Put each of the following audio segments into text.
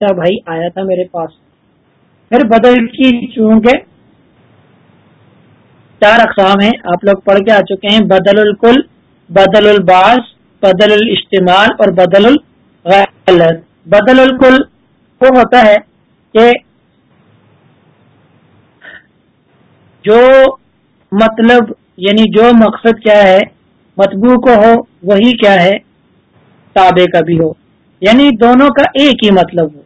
تیرا بھائی آیا تھا میرے پاس؟ پھر بدل کی چونکہ چار اقسام ہیں، آپ لوگ پڑھ کے آ چکے ہیں۔ بدل الکل، بدل الباس، بدل الاجتمال اور بدل الغلط بدل الکل وہ ہوتا ہے کہ جو مطلب یعنی جو مقصد کیا ہے، مطبوع کو ہو، وہی کیا ہے تابے کا بھی ہو۔ یعنی دونوں کا ایک ہی مطلب ہو۔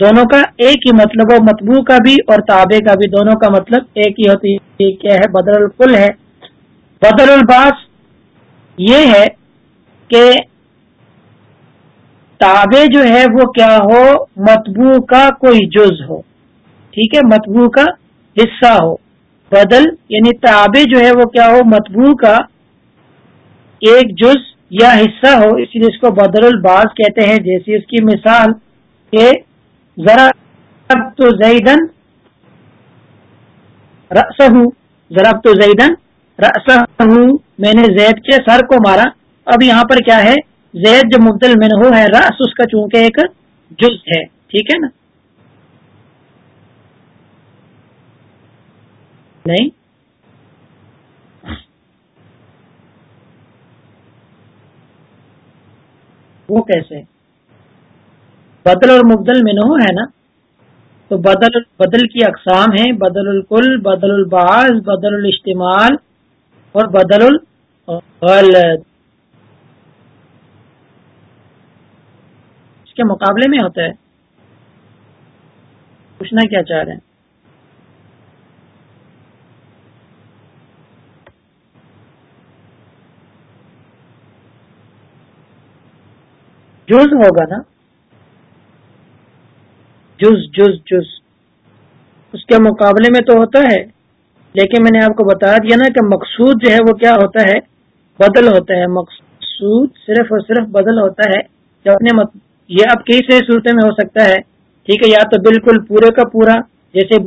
دونوں کا ایک ہی مطلب ہو مطبوع کا بھی اور تابے کا بھی، دونوں کا مطلب ایک ہی ہوتی ہے کیا ہے بدل القل ہے۔ بدل الباس یہ ہے کہ تابے جو ہے وہ کیا ہو؟ مطبوع کا کوئی جز ہو۔ ٹھیک ہے؟ مطبوع کا حصہ ہو۔ بدل یعنی تابع جو ہے وہ کیا ہو؟ مطبوع کا ایک جز یا حصہ ہو۔ اس لیے اس کو بدل الباز کہتے ہیں۔ جیسی اس کی مثال کہ ذرا تو زیدن رس ہوں ذرا تو زیدن میں نے زید کے سر کو مارا۔ اب یہاں پر کیا ہے؟ زید جو مبدل میں ہے رس اس کا چونکہ ایک جز ہے۔ ٹھیک ہے نا؟ نہیں۔ وہ کیسے؟ بدل اور مبدل میں نو ہے نا؟ تو بدل بدل کی اقسام ہیں، بدل الکل، بدل الباز بدل الاجتمال اور بدل الغلط اس کے مقابلے میں ہوتا ہے۔ پوچھنا کیا چاہ رہے ہیں؟ جز ہوگا نا؟ جز جز جز۔ اس کے مقابلے میں تو ہوتا ہے، لیکن میں نے آپ کو بتا دیا نا کہ مقصود جو ہے وہ کیا ہوتا ہے؟ بدل ہوتا ہے۔ مقصود صرف اور صرف بدل ہوتا ہے۔ کہ اپنے مط... یہ اب کئی سے صورتیں میں ہو سکتا ہے؟ ٹھیک ہے، یا تو بالکل پورے کا پورا، جیسے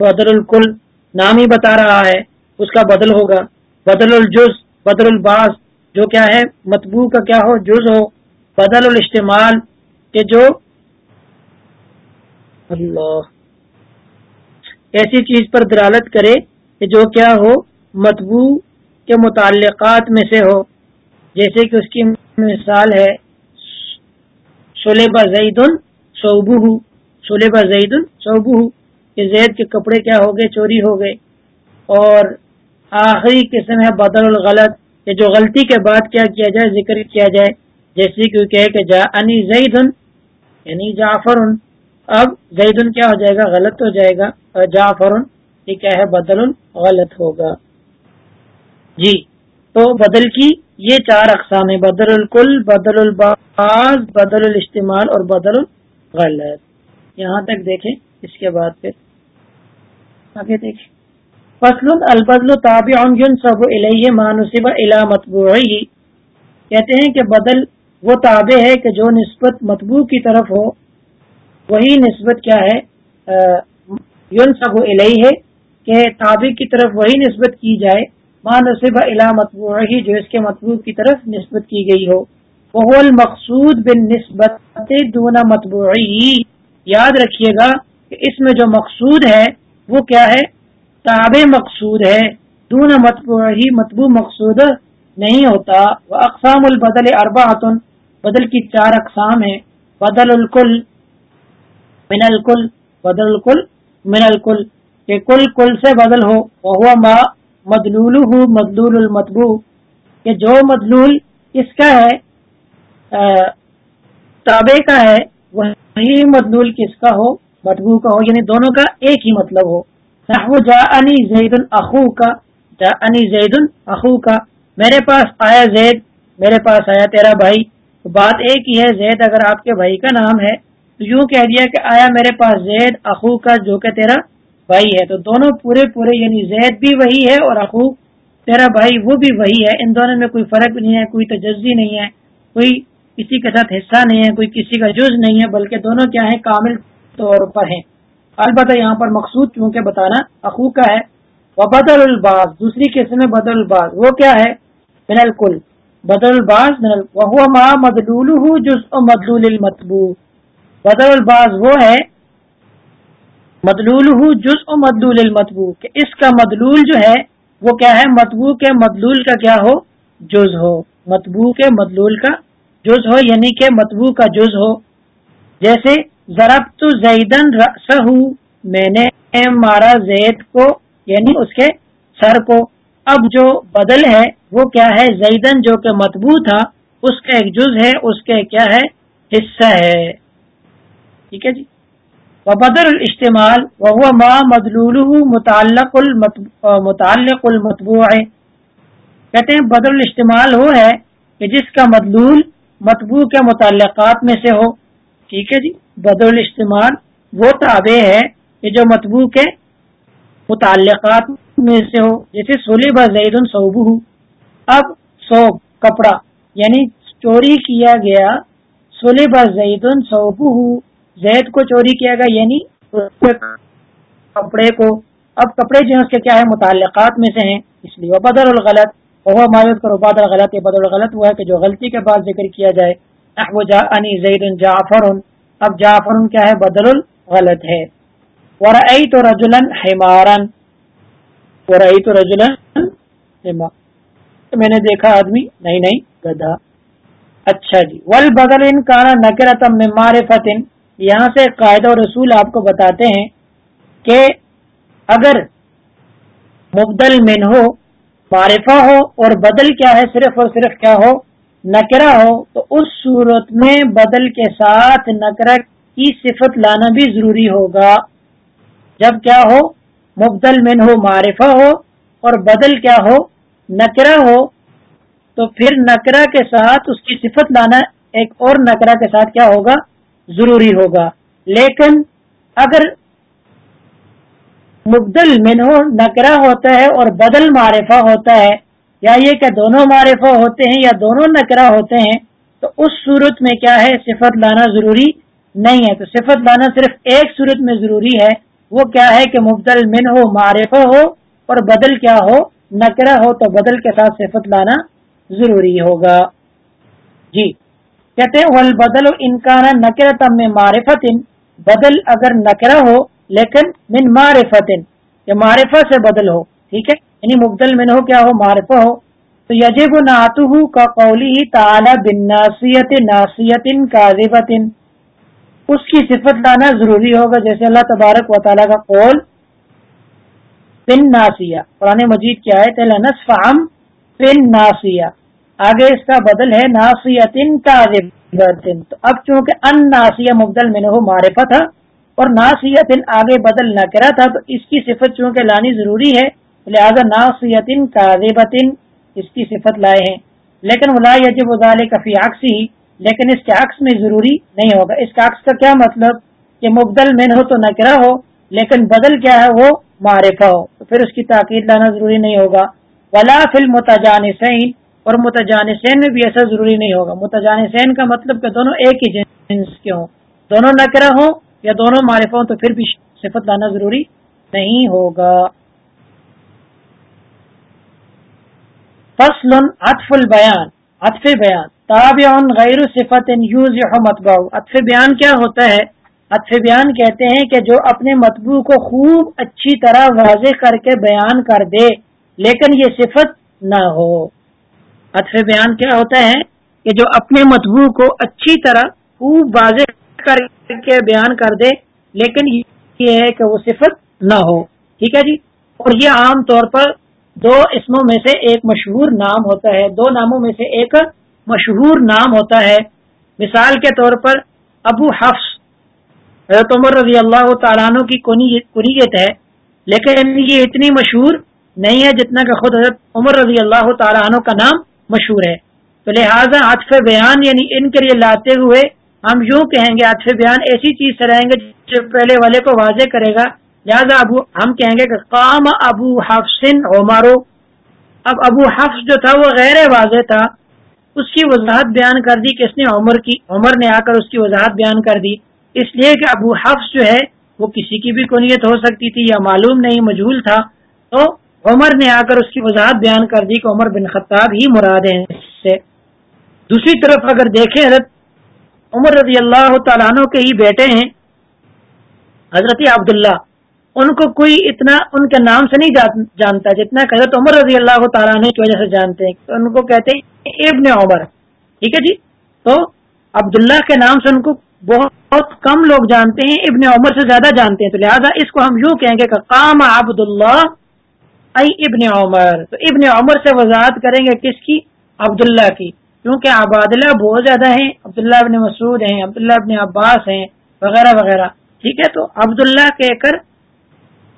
بدل الکل نام ہی بتا رہا ہے، اس کا بدل ہوگا۔ بدل الجز، بدل الباس جو کیا ہے؟ مطبوع کا کیا ہو؟ جز ہو۔ بدل الاستعمال کہ جو اللہ۔ ایسی چیز پر دلالت کرے کہ جو کیا ہو، مطبوع کے متعلقات میں سے ہو۔ جیسے کہ اس کی مثال ہے سلیبہ زید صوبو سلیبہ زید صوبو کہ زید کے کپڑے کیا ہو گئے، چوری ہو گئے۔ اور آخری قسم ہے بدل الغلط، کہ جو غلطی کے بعد کیا کیا جائے، ذکر کیا جائے۔ جیسے کہ کہ کہ جا انی زیدن یعنی جعفر اب زیدن کیا ہو جائے گا؟ غلط ہو جائے گا۔ اور جعفر یہ کیا ہے بدل غلط ہوگا۔ جی تو بدل کی یہ چار اقسام ہیں، بدل الکل، بدل الباز، بدل الاستعمال اور بدل الغلط۔ یہاں تک دیکھیں اس کے بعد پھر۔ آگے دیکھیں۔ فصل البدل تابع سب الیہ مانصب الا مطبوعی۔ کہتے ہیں کہ بدل وہ تابع ہے کہ جو نسبت مطبوع کی طرف ہو۔ وہی نسبت کیا ہے یون سب الہی ہے کہ تابع کی طرف وہی نسبت کی جائے ماں نصب الا مطبوع ہی جو اس کے مطبوع کی طرف نسبت کی گئی ہو۔ وہ المقصود بن نسبت دونا مطبوعی یاد رکھیے گا کہ اس میں جو مقصود ہے، وہ کیا ہے؟ تابع مقصود ہے۔ دون مطبوع ہی مطبوع مقصود نہیں ہوتا۔ وہ اقسام البدل اربا بدل کی چار اقسام ہیں۔ بدل الکل من الکل بدل الکل من الکل کہ کل کل سے بدل ہو وہ ما مدلول مدلول المطبو کہ جو مدلول اس کا ہے تابع کا ہے، وہی مدلول کس کا ہو، مطبوع کا ہو یعنی دونوں کا ایک ہی مطلب ہو۔ نحو جا انی زید الخو کا جا انی زید الخو کا۔ میرے پاس آیا زید، میرے پاس آیا تیرا بھائی۔ بات ایک ہی ہے، زید اگر آپ کے بھائی کا نام ہے یوں کہہ دیا کہ آیا میرے پاس زید، اخو کا جو کہ تیرا بھائی ہے۔ تو دونوں پورے پورے یعنی زید بھی وہی ہے اور اخو تیرا بھائی وہ بھی وہی ہے۔ ان دونوں میں کوئی فرق نہیں ہے، کوئی تجزی نہیں ہے، کوئی کسی کے ساتھ حصہ نہیں ہے، کوئی کسی کا جز نہیں ہے، بلکہ دونوں کیا ہیں، کامل طور پر ہیں۔ البتہ یہاں پر مقصود کیونکہ بتانا اخو کا ہے۔ وہ بدل الباز، دوسری قسم میں بدل الباز۔ وہ کیا ہے؟ من الکل۔ بدل الباز مدلول جز مدلول المطبوع۔ بدل الباز وہ ہے مدلول ہوں جز و مدلول المتبو کہ اس کا مدلول جو ہے، وہ کیا ہے؟ متبو کے مدلول کا کیا ہو؟ جز ہو۔ متبو کے مدلول کا جز ہو یعنی کہ متبو کا جز ہو۔ جیسے ضرب تو زیدن رسہ میں نے مارا زید کو یعنی اس کے سر کو۔ اب جو بدل ہے، وہ کیا ہے؟ زیدن جو کہ متبو تھا، اس کا ایک جز ہے، اس کے کیا ہے؟ حصہ ہے۔ ٹھیک ہے جی؟ وہ بدل الاجتمال وہ ماں مدلول متعلق متعلق المتبو کہتے ہیں بدل الاجتمال وہ ہے کہ جس کا مدلول متبو کے متعلقات میں سے ہو۔ ٹھیک ہے جی؟ بدل الاجتمال وہ تابع ہے کہ جو متبو کے متعلقات میں سے ہو جیسے سولی زید صوبہ اب سوب کپڑا یعنی چوری کیا گیا سولی زید صوبہ زید کو چوری کیا گیا یعنی کپڑے کو۔ اب کپڑے جو اس کے کیا ہے متعلقات میں سے ہیں۔ اس لیے وہ بدر الغلط، وہ معلوم کرو، بدر غلط یہ بدر الغلط وہ ہے کہ جو غلطی کے بعد ذکر کیا جائے۔ وہ جا انی زید جعفر اب جعفر کیا ہے؟ بدر الغلط ہے۔ ورئی تو رجولن حمارن ورئی تو رجولن میں نے دیکھا، آدمی نہیں نہیں، گدھا۔ اچھا جی۔ ول بدل ان کا نکرتم میں مار فتن یہاں سے قاعدہ و رسول آپ کو بتاتے ہیں کہ اگر مبدل من ہو، معرفہ ہو اور بدل کیا ہے، صرف اور صرف کیا ہو نکرا ہو، تو اس صورت میں بدل کے ساتھ نکرا کی صفت لانا بھی ضروری ہوگا۔ جب کیا ہو، مبدل من ہو، معرفہ ہو اور بدل کیا ہو نکرا ہو، تو پھر نکرا کے ساتھ اس کی صفت لانا ایک اور نکرا کے ساتھ کیا ہوگا؟ ضروری ہوگا۔ لیکن اگر مبدل من ہو نکرا ہوتا ہے اور بدل معرفہ ہوتا ہے، یا یہ کہ دونوں معرفہ ہوتے ہیں یا دونوں نکرا ہوتے ہیں، تو اس صورت میں کیا ہے؟ صفت لانا ضروری نہیں ہے۔ تو صفت لانا صرف ایک صورت میں ضروری ہے۔ وہ کیا ہے کہ مبدل من ہو معرفہ ہو اور بدل کیا ہو؟ نکرا ہو تو بدل کے ساتھ صفت لانا ضروری ہوگا۔ جی۔ کہتے ہیں ول بدل انکان نکرا تم میں معرفت بدل اگر نکرا ہو، لیکن من معرفت یا معرفہ سے بدل ہو، ٹھیک ہے؟ یعنی مبدل من ہو، کیا ہو؟ معرفہ ہو۔ تو یجب ناتو کا قولی تعالی بن ناسیت ناسیت اس کی صفت لانا ضروری ہوگا، جیسے اللہ تبارک و تعالیٰ کا قول پن ناسیہ قرآن مجید کیا ہے نصف ہم ناسیہ آگے اس کا بدل ہے ناسیتن کا تو اب چونکہ ان ناسیہ مبدل میں ہو، معرفت تھا اور ناسیتن آگے بدل نہ کرا تھا، تو اس کی صفت چونکہ لانی ضروری ہے، لہٰذا ناسیتن کا اس کی صفت لائے ہیں۔ لیکن ولا یجب وزال کفی عکسی لیکن اس کے عکس میں ضروری نہیں ہوگا۔ اس کا عکس کا کیا مطلب؟ کہ مبدل میں ہو تو نکرا ہو، لیکن بدل کیا ہے؟ وہ معرفہ ہو۔ تو پھر اس کی تاکید لانا ضروری نہیں ہوگا۔ ولا فل متجان اور متجان سین میں بھی ایسا ضروری نہیں ہوگا۔ متجان سین کا مطلب کہ دونوں ایک ہی جنس کے ہوں۔ دونوں نکرا ہوں یا دونوں معرفہ ہوں تو پھر بھی صفت لانا ضروری نہیں ہوگا۔ فصل عطف البیان، عطف بیان۔ تابع غیر صفت یوز متبع اطف بیان کیا ہوتا ہے؟ اطف بیان کہتے ہیں کہ جو اپنے متبو کو خوب اچھی طرح واضح کر کے بیان کر دے، لیکن یہ صفت نہ ہو۔ اطف بیان کیا ہوتا ہے کہ جو اپنے متبو کو اچھی طرح خوب واضح کر کے بیان کر دے، لیکن یہ ہے کہ وہ صفت نہ ہو۔ ٹھیک ہے جی؟ اور یہ عام طور پر دو اسموں میں سے ایک مشہور نام ہوتا ہے۔ دو ناموں میں سے ایک مشہور نام ہوتا ہے۔ مثال کے طور پر ابو حفظ حضرت عمر رضی اللہ تعالیٰ عنہ کی کنیت ہے، لیکن یہ اتنی مشہور نہیں ہے جتنا کہ خود حضرت عمر رضی اللہ تعالیٰ عنہ کا نام مشہور ہے۔ تو لہٰذا عطف بیان یعنی ان کے لیے لاتے ہوئے ہم یوں کہیں گے عطف بیان ایسی چیز سے رہیں گے جو پہلے والے کو واضح کرے گا۔ لہٰذا ابو ہم کہیں گے کہ قام ابو حفصن عمارو اب ابو حفظ جو تھا وہ غیر واضح تھا۔ اس کی وضاحت بیان کر دی کس نے عمر کی عمر نے آ کر اس کی وضاحت بیان کر دی۔ اس لیے کہ ابو حفظ جو ہے وہ کسی کی بھی کنیت ہو سکتی تھی یا معلوم نہیں، مجھول تھا۔ تو عمر نے آ کر اس کی وضاحت بیان کر دی کہ عمر بن خطاب ہی مراد ہیں اس سے۔ دوسری طرف اگر دیکھیں حضرت عمر رضی اللہ تعالیٰ عنہ کے ہی بیٹے ہیں، حضرت عبداللہ، ان کو کوئی اتنا، ان کے نام سے نہیں جانتا جتنا کہ حضرت عمر رضی اللہ تعالیٰ عنہ کی وجہ سے جانتے ہیں۔ ان کو کہتے ہیں ابن عمر۔ ٹھیک ہے جی؟ تو عبداللہ کے نام سے ان کو بہت کم لوگ جانتے ہیں، ابن عمر سے زیادہ جانتے ہیں۔ تو لہٰذا اس کو ہم یوں کہیں گے کہ کام عبداللہ ائی ابن عمر؟ تو ابن عمر سے وضاحت کریں گے کس کی؟ عبداللہ کی۔ کیونکہ عبادلہ بہت زیادہ ہیں، عبداللہ ابن مسعود ہیں، عبداللہ ابن عباس ہیں، وغیرہ وغیرہ۔ ٹھیک ہے، تو عبداللہ کہہ کر،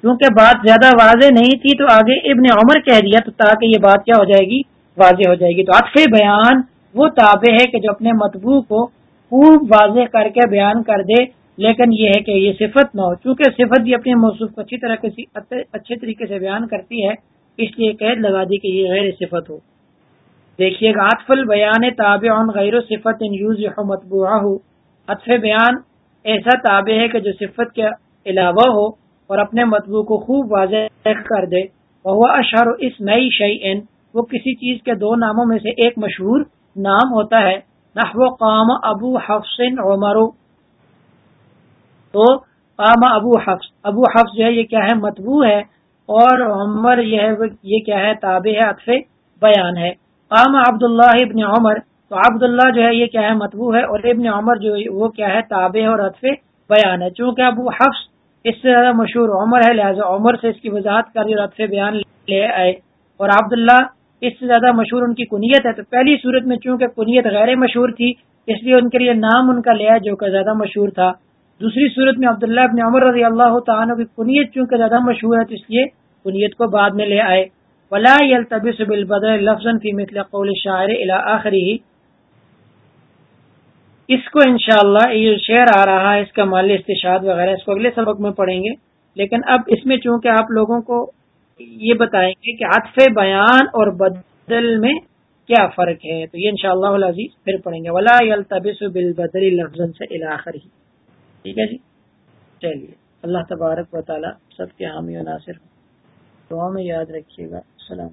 کیونکہ بات زیادہ واضح نہیں تھی، تو آگے ابن عمر کہہ دیا تو تاکہ یہ بات کیا ہو جائے گی؟ واضح ہو جائے گی۔ تو عطف بیان وہ تابع ہے کہ جو اپنے مطبوع کو خوب واضح کر کے بیان کر دے۔ لیکن یہ ہے کہ یہ صفت نہ ہو چونکہ صفت بھی اپنے موصوف کو اچھی طرح کسی اچھے طریقے سے بیان کرتی ہے، اس لیے قید لگا دی کہ یہ غیر صفت ہو۔ دیکھیے گا، عطف البیان تابع غیر صفت ان یوز ہو عطف بیان ایسا تابع ہے کہ جو صفت کے علاوہ ہو اور اپنے مطبوع کو خوب واضح کر دے۔ وہ اشہر اس نئی شعی وہ کسی چیز کے دو ناموں میں سے ایک مشہور نام ہوتا ہے۔ نحو قام ابو حفص عمرو۔ تو قام ابو حفص ابو حفص جو ہے یہ کیا ہے مطبوع ہے اور عمر یہ ہے، یہ کیا ہے، تابع ہے اطف بیان ہے۔ قام عبداللہ ابن عمر، تو عبداللہ جو ہے یہ کیا ہے مطبوع ہے اور ابن عمر جو وہ کیا ہے، تابع اور اطف بیان ہے۔ چونکہ ابو حفص اس سے زیادہ مشہور عمر ہے، لہٰذا عمر سے اس کی وضاحت کر رطف بیان لے آئے۔ اور عبداللہ اس سے زیادہ مشہور ان کی کنیت ہے۔ تو پہلی صورت میں چونکہ کنیت غیر مشہور تھی، اس لیے ان کے لیے نام ان کا لیا جو کہ زیادہ مشہور تھا۔ دوسری صورت میں عبداللہ ابن عمر رضی اللہ تعالیٰ کی کنیت چونکہ زیادہ مشہور ہے تو اس لیے کنیت کو بعد میں لے آئے۔ ولا الطبی بالبدر لفظ فی مثل قول شاعر الى آخری اس کو انشاءاللہ یہ شعر آ رہا ہے، اس کا مالی استشاد وغیرہ، اس کو اگلے سبق میں پڑھیں گے۔ لیکن اب اس میں چونکہ آپ لوگوں کو یہ بتائیں گے کہ عطف بیان اور بدل میں کیا فرق ہے، تو یہ انشاءاللہ شاء اللہ پھر پڑھیں گے۔ ولا الطبس بالبدل لفظ سے الاخر ٹھیک ہے جی؟ چلیے، اللہ تبارک و تعالیٰ سب کے حامی و ناصر دعا میں یاد رکھیے گا۔ السلام